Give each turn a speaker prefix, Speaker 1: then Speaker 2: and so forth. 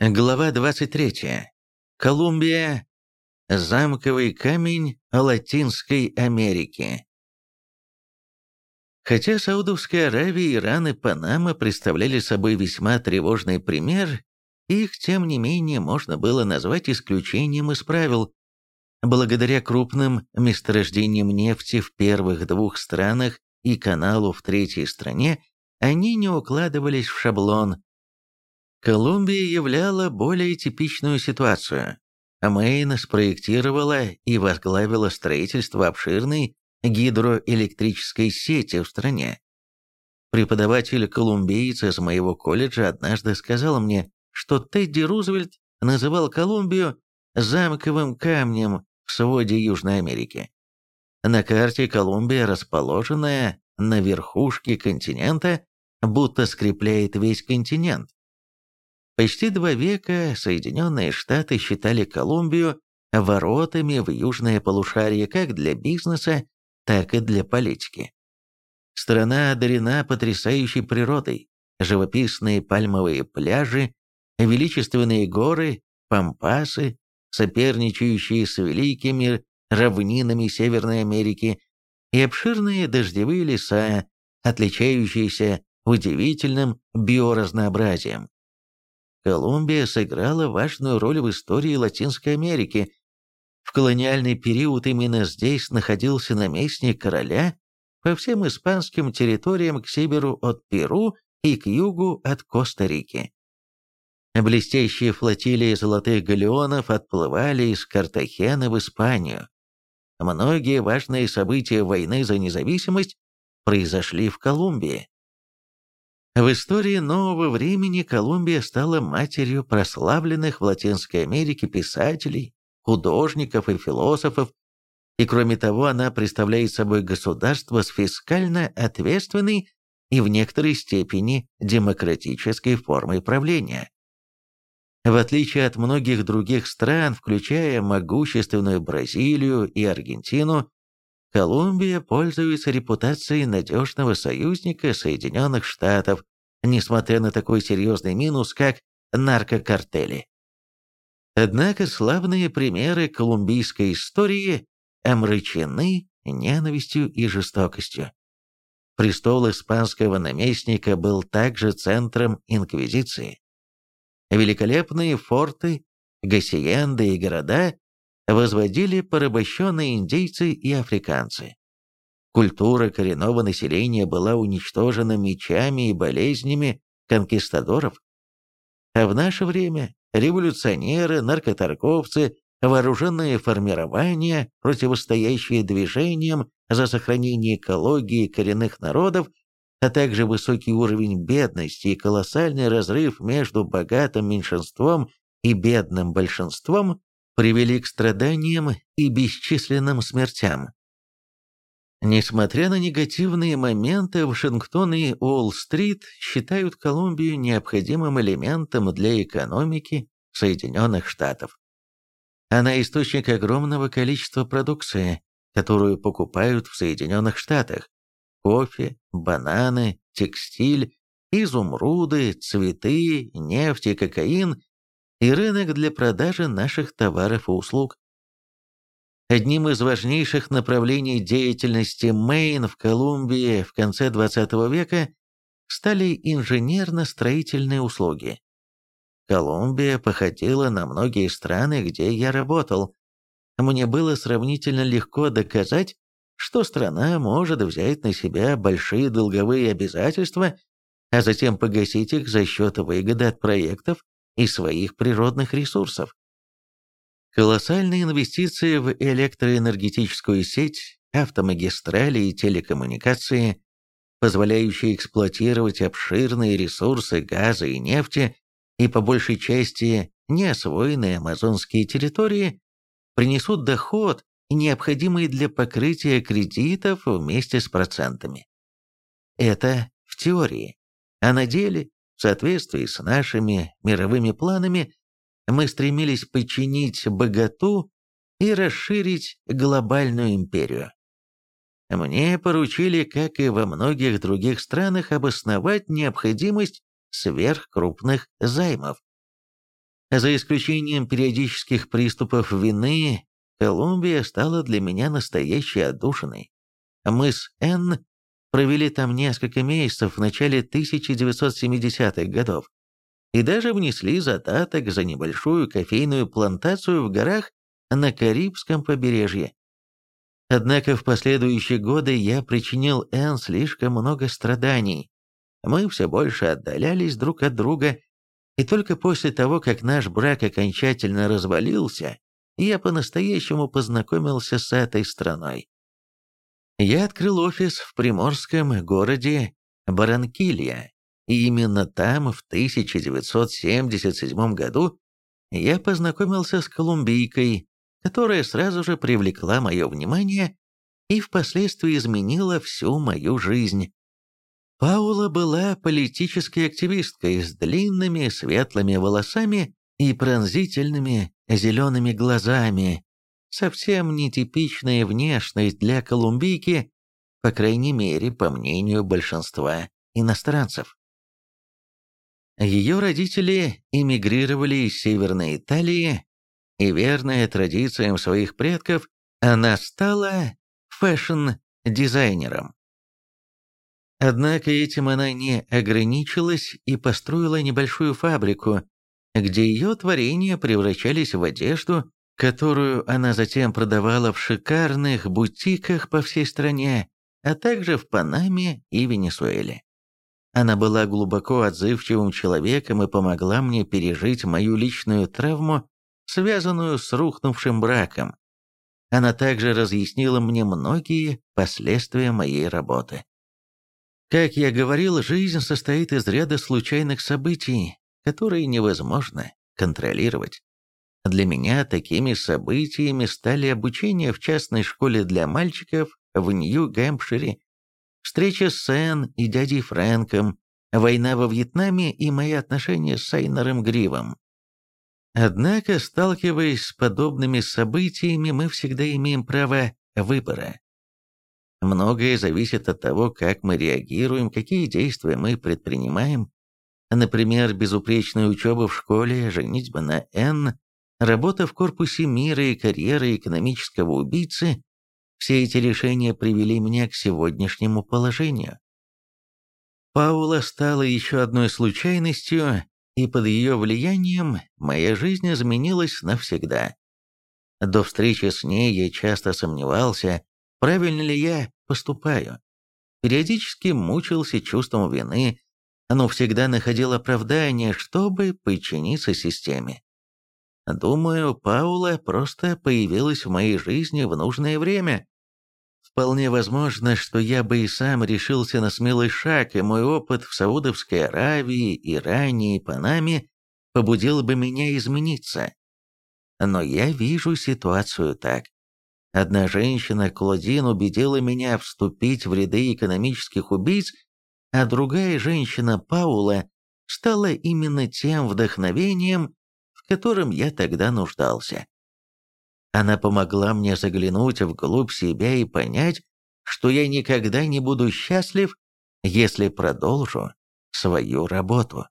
Speaker 1: Глава 23. Колумбия. Замковый камень Латинской Америки. Хотя Саудовская Аравия, Иран и Панама представляли собой весьма тревожный пример, их, тем не менее, можно было назвать исключением из правил. Благодаря крупным месторождениям нефти в первых двух странах и каналу в третьей стране, они не укладывались в шаблон – Колумбия являла более типичную ситуацию. Мэйн спроектировала и возглавила строительство обширной гидроэлектрической сети в стране. Преподаватель-колумбиец из моего колледжа однажды сказал мне, что Тедди Рузвельт называл Колумбию «замковым камнем в своде Южной Америки». На карте Колумбия, расположенная на верхушке континента, будто скрепляет весь континент. Почти два века Соединенные Штаты считали Колумбию воротами в южное полушарие как для бизнеса, так и для политики. Страна одарена потрясающей природой, живописные пальмовые пляжи, величественные горы, пампасы, соперничающие с великими равнинами Северной Америки, и обширные дождевые леса, отличающиеся удивительным биоразнообразием. Колумбия сыграла важную роль в истории Латинской Америки. В колониальный период именно здесь находился наместник короля по всем испанским территориям к северу от Перу и к югу от Коста-Рики. Блестящие флотилии золотых галеонов отплывали из Картахена в Испанию. Многие важные события войны за независимость произошли в Колумбии. В истории нового времени Колумбия стала матерью прославленных в Латинской Америке писателей, художников и философов, и кроме того она представляет собой государство с фискально ответственной и в некоторой степени демократической формой правления. В отличие от многих других стран, включая могущественную Бразилию и Аргентину, Колумбия пользуется репутацией надежного союзника Соединенных Штатов, несмотря на такой серьезный минус, как наркокартели. Однако славные примеры колумбийской истории омрачены ненавистью и жестокостью. Престол испанского наместника был также центром инквизиции. Великолепные форты, гасиенды и города возводили порабощенные индейцы и африканцы. Культура коренного населения была уничтожена мечами и болезнями конкистадоров. А в наше время революционеры, наркоторговцы, вооруженные формирования, противостоящие движениям за сохранение экологии коренных народов, а также высокий уровень бедности и колоссальный разрыв между богатым меньшинством и бедным большинством привели к страданиям и бесчисленным смертям. Несмотря на негативные моменты, Вашингтон и Уолл-стрит считают Колумбию необходимым элементом для экономики Соединенных Штатов. Она источник огромного количества продукции, которую покупают в Соединенных Штатах. Кофе, бананы, текстиль, изумруды, цветы, нефть и кокаин и рынок для продажи наших товаров и услуг. Одним из важнейших направлений деятельности Мэйн в Колумбии в конце XX века стали инженерно-строительные услуги. Колумбия походила на многие страны, где я работал. Мне было сравнительно легко доказать, что страна может взять на себя большие долговые обязательства, а затем погасить их за счет выгоды от проектов и своих природных ресурсов. Колоссальные инвестиции в электроэнергетическую сеть, автомагистрали и телекоммуникации, позволяющие эксплуатировать обширные ресурсы газа и нефти и по большей части неосвоенные амазонские территории, принесут доход, необходимый для покрытия кредитов вместе с процентами. Это в теории, а на деле, в соответствии с нашими мировыми планами, мы стремились подчинить богату и расширить глобальную империю. Мне поручили, как и во многих других странах, обосновать необходимость сверхкрупных займов. За исключением периодических приступов вины, Колумбия стала для меня настоящей отдушиной. Мы с Н провели там несколько месяцев в начале 1970-х годов и даже внесли задаток за небольшую кофейную плантацию в горах на Карибском побережье. Однако в последующие годы я причинил Энн слишком много страданий. Мы все больше отдалялись друг от друга, и только после того, как наш брак окончательно развалился, я по-настоящему познакомился с этой страной. Я открыл офис в приморском городе Баранкилья, и именно там, в 1977 году, я познакомился с колумбийкой, которая сразу же привлекла мое внимание и впоследствии изменила всю мою жизнь. Паула была политической активисткой с длинными светлыми волосами и пронзительными зелеными глазами, совсем нетипичная внешность для колумбийки, по крайней мере, по мнению большинства иностранцев. Ее родители эмигрировали из Северной Италии, и верная традициям своих предков, она стала фэшн-дизайнером. Однако этим она не ограничилась и построила небольшую фабрику, где ее творения превращались в одежду, которую она затем продавала в шикарных бутиках по всей стране, а также в Панаме и Венесуэле. Она была глубоко отзывчивым человеком и помогла мне пережить мою личную травму, связанную с рухнувшим браком. Она также разъяснила мне многие последствия моей работы. Как я говорил, жизнь состоит из ряда случайных событий, которые невозможно контролировать. Для меня такими событиями стали обучение в частной школе для мальчиков в Нью-Гэмпшире, встреча с Сэн и дядей Фрэнком, война во Вьетнаме и мои отношения с Сайнером Гривом. Однако, сталкиваясь с подобными событиями, мы всегда имеем право выбора. Многое зависит от того, как мы реагируем, какие действия мы предпринимаем. Например, безупречная учеба в школе, женитьба на Н, работа в корпусе мира и карьера экономического убийцы – все эти решения привели меня к сегодняшнему положению. Паула стала еще одной случайностью, и под ее влиянием моя жизнь изменилась навсегда. До встречи с ней я часто сомневался, правильно ли я поступаю. Периодически мучился чувством вины, но всегда находил оправдание, чтобы подчиниться системе. Думаю, Паула просто появилась в моей жизни в нужное время. Вполне возможно, что я бы и сам решился на смелый шаг, и мой опыт в Саудовской Аравии, Иране и Панаме побудил бы меня измениться. Но я вижу ситуацию так. Одна женщина, Клодин, убедила меня вступить в ряды экономических убийц, а другая женщина, Паула, стала именно тем вдохновением, в котором я тогда нуждался. Она помогла мне заглянуть вглубь себя и понять, что я никогда не буду счастлив, если продолжу свою работу.